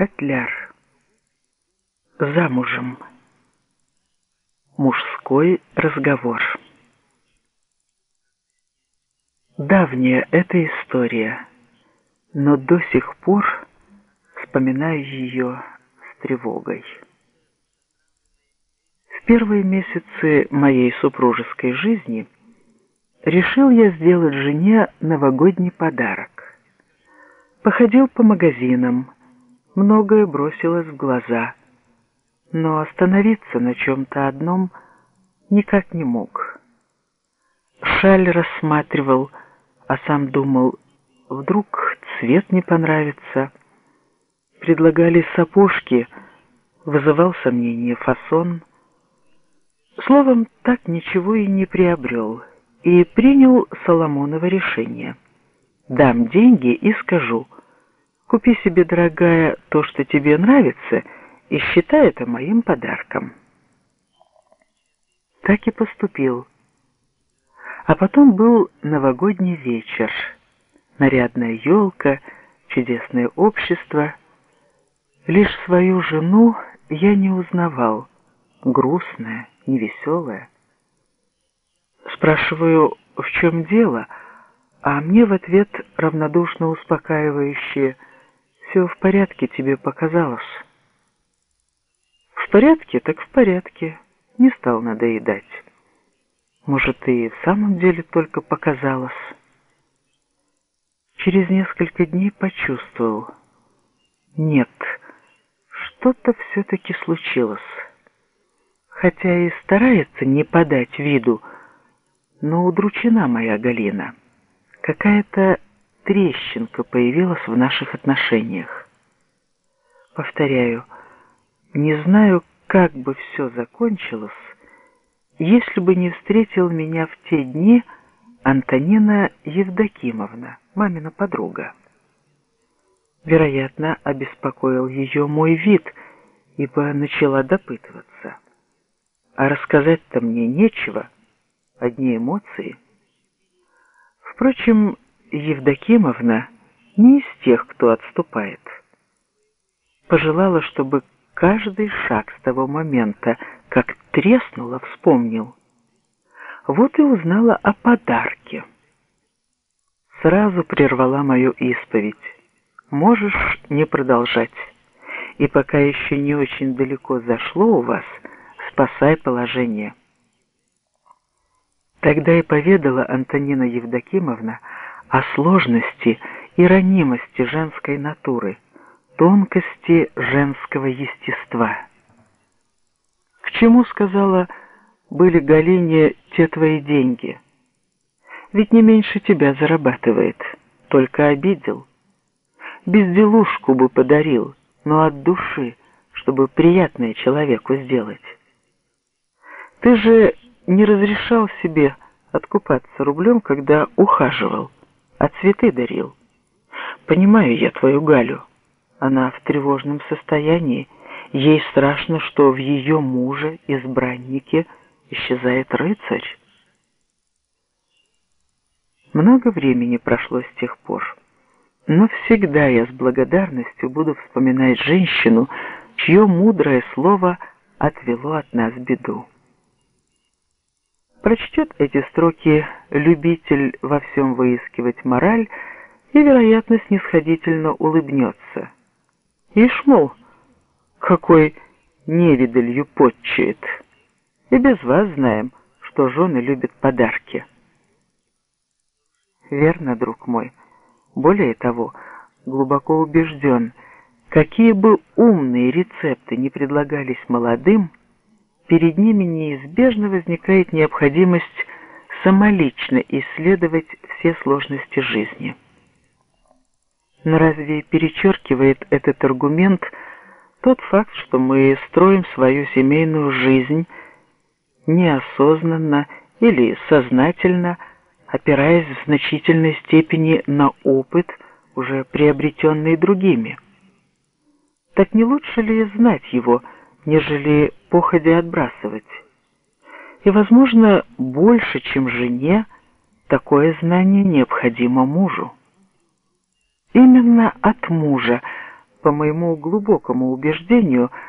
Котляр. Замужем. Мужской разговор. Давняя эта история, но до сих пор вспоминаю ее с тревогой. В первые месяцы моей супружеской жизни решил я сделать жене новогодний подарок. Походил по магазинам, многое бросилось в глаза, но остановиться на чем-то одном никак не мог. Шаль рассматривал, а сам думал, вдруг цвет не понравится. Предлагали сапожки, вызывал сомнение фасон. Словом, так ничего и не приобрел, и принял Соломоново решение. Дам деньги и скажу, купи себе, дорогая, то, что тебе нравится, и считай это моим подарком. Так и поступил. А потом был новогодний вечер, нарядная елка, чудесное общество. Лишь свою жену я не узнавал, грустная, невеселая. Спрашиваю, в чем дело, а мне в ответ равнодушно успокаивающее «Все в порядке, тебе показалось». В порядке, так в порядке, не стал надоедать. Может, и в самом деле только показалось. Через несколько дней почувствовал. Нет, что-то все-таки случилось. Хотя и старается не подать виду, но удручена моя Галина. Какая-то трещинка появилась в наших отношениях. Повторяю, не знаю, как бы все закончилось, если бы не встретил меня в те дни Антонина Евдокимовна, мамина подруга. Вероятно, обеспокоил ее мой вид, ибо начала допытываться. А рассказать-то мне нечего, одни эмоции. Впрочем, Евдокимовна не из тех, кто отступает. Пожелала, чтобы каждый шаг с того момента, как треснула, вспомнил. Вот и узнала о подарке. Сразу прервала мою исповедь. Можешь не продолжать. И пока еще не очень далеко зашло у вас, спасай положение. Тогда и поведала Антонина Евдокимовна о сложности и ранимости женской натуры, тонкости женского естества. К чему, сказала, были Галине те твои деньги? Ведь не меньше тебя зарабатывает, только обидел. Безделушку бы подарил, но от души, чтобы приятное человеку сделать. Ты же не разрешал себе откупаться рублем, когда ухаживал, а цветы дарил. Понимаю я твою Галю. Она в тревожном состоянии, Ей страшно, что в ее муже, избраннике, исчезает рыцарь. Много времени прошло с тех пор, но всегда я с благодарностью буду вспоминать женщину, чье мудрое слово отвело от нас беду. Прочтет эти строки любитель во всем выискивать мораль и, вероятно, снисходительно улыбнется. Ишь, мол, какой невидалью подчует. И без вас знаем, что жены любят подарки. Верно, друг мой. Более того, глубоко убежден, какие бы умные рецепты не предлагались молодым, перед ними неизбежно возникает необходимость самолично исследовать все сложности жизни. Но разве перечеркивает этот аргумент – тот факт, что мы строим свою семейную жизнь неосознанно или сознательно, опираясь в значительной степени на опыт, уже приобретенный другими. Так не лучше ли знать его, нежели походя отбрасывать? И, возможно, больше, чем жене, такое знание необходимо мужу. Именно от мужа по моему глубокому убеждению,